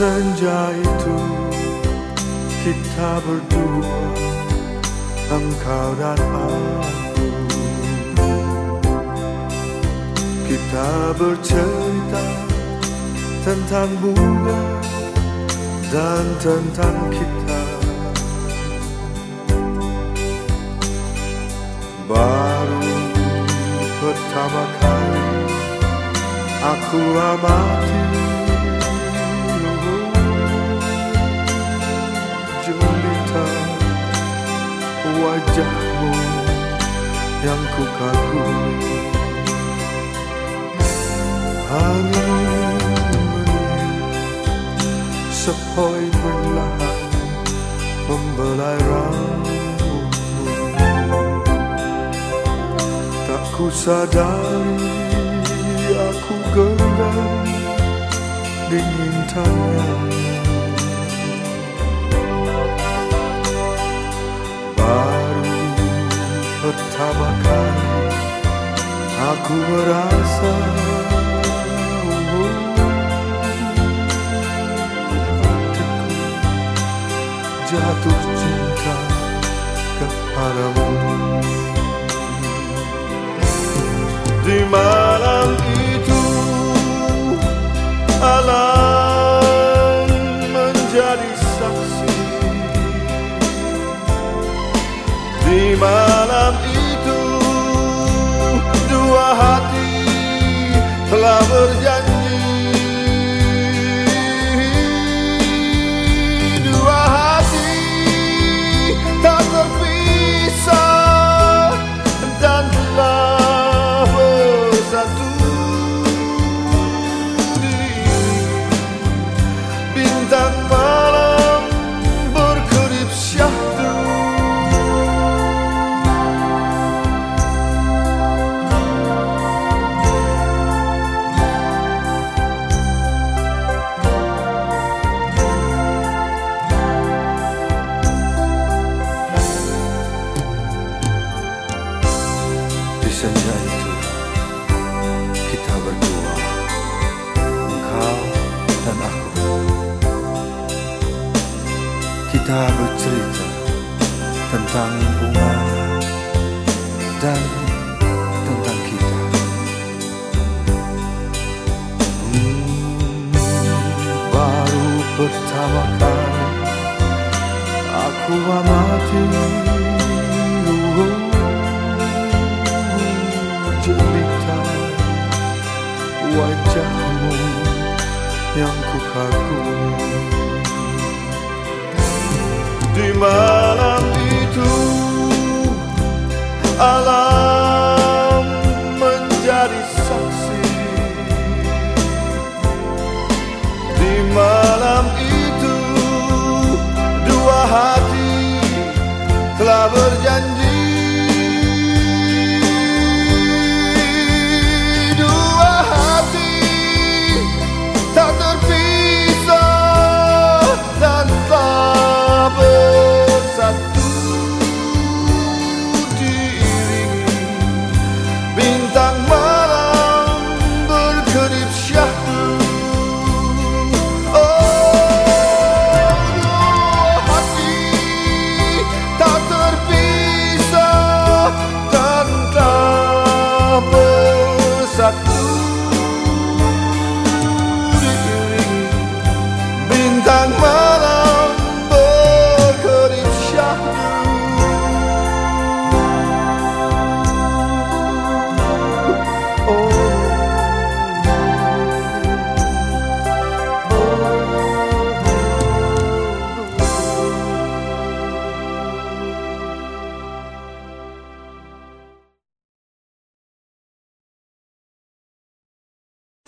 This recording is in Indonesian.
senja itu kita berdua Engkau dan aku. Kita bercerita tentang bunga dan tentang kita. Baru pertama kali aku amati wajahmu yang ku kagumi Angin sepoi perlahan membelai rambutmu. Tak ku sadari aku genggam dingin tanganmu jatuh cinta kepadamu Di malam senja itu kita berdua Engkau dan aku. Kita bercerita tentang bunga dan tentang kita. Hmm, Baru pertama kali aku amati yang ku kagumi. Di malam itu alam